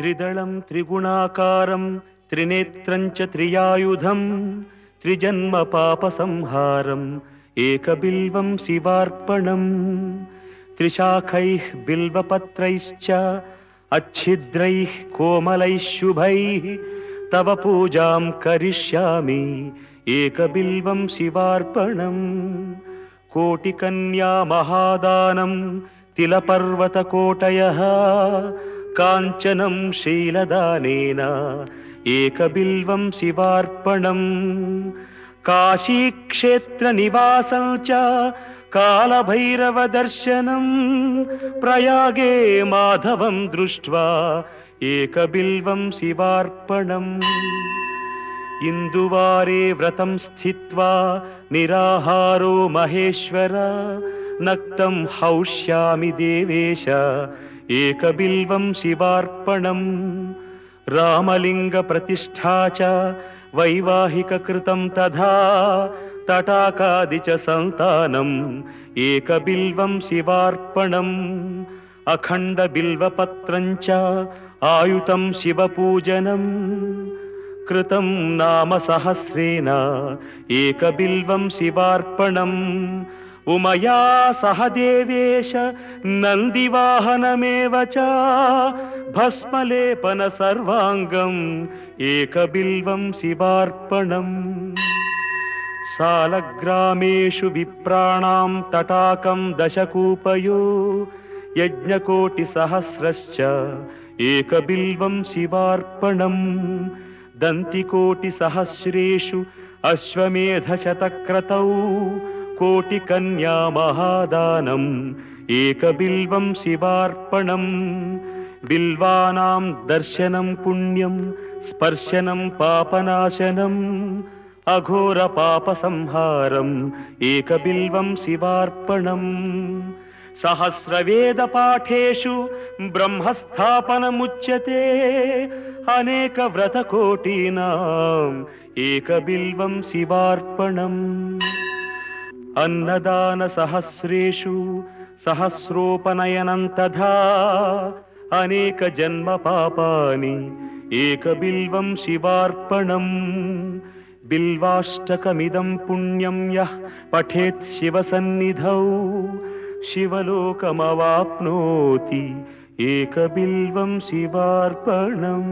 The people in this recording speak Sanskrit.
त्रिदलं त्रिगुणाकारं त्रिनेत्रं च त्रियायुधं त्रिजन्मपापसंहारम् एकबिल्वं शिवार्पणम् त्रिशाखैः बिल्वपत्रैश्च अच्छिद्रैः कोमलैः शुभैः तव पूजां करिष्यामि एकबिल्वं शिवार्पणम् कोटिकन्या महादानं तिलपर्वतकोटयः काञ्चनं शीलदानेन एकबिल्वं शिवार्पणम्। काशीक्षेत्रनिवासं च कालभैरवदर्शनम् प्रयागे माधवं दृष्ट्वा एकबिल्वं शिवार्पणम्। इन्दुवारे व्रतं स्थित्वा निराहारो महेश्वर नक्तं हौष्यामि देवेश एकबिल्वं शिवार्पणम्। रामलिङ्गप्रतिष्ठा च वैवाहिककृतं तथा तटाकादि च सन्तानम्। एकबिल्वं शिवार्पणम्। अखण्डबिल्वपत्रं च आयुतं शिवपूजनम्। कृतं नाम सहस्रेण। एकबिल्वं शिवार्पणम् उमया सह देवेश नन्दिवाहनमेव च। भस्मलेपन सर्वाङ्गम् एकबिल्वं शिवार्पणम्। सालग्रामेषु विप्राणां तटाकं दशकूपयो यज्ञकोटिसहस्रश्च एकबिल्वं शिवार्पणम्। दन्तिकोटिसहस्रेषु अश्वमेधशतक्रतौ कोटिकन्या महादानम् एकबिल्वं शिवार्पणम्। बिल्वानां दर्शनं पुण्यं स्पर्शनं पापनाशनम् अघोरपापसंहारम् एकबिल्वं शिवार्पणम्। सहस्रवेदपाठेषु ब्रह्मस्थापनमुच्यते अनेकव्रतकोटीनाम् एकबिल्वं शिवार्पणम् अन्नदानसहस्रेषु सहस्रोपनयनं तथा अनेकजन्मपापानि एकबिल्वं शिवार्पणम् बिल्वाष्टकमिदं पुण्यं यः पठेत् शिवसन्निधौ शिवलोकमवाप्नोति एकबिल्वं शिवार्पणम्